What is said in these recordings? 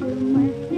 嗯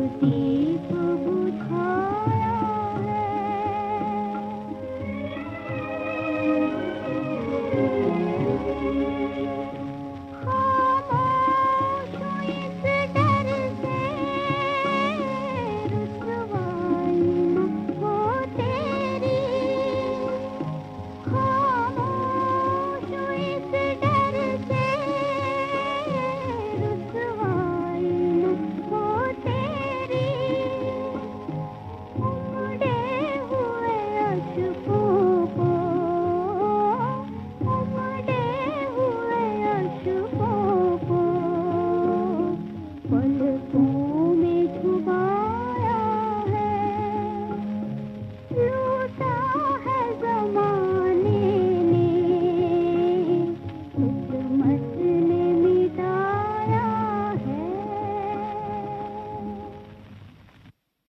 दीप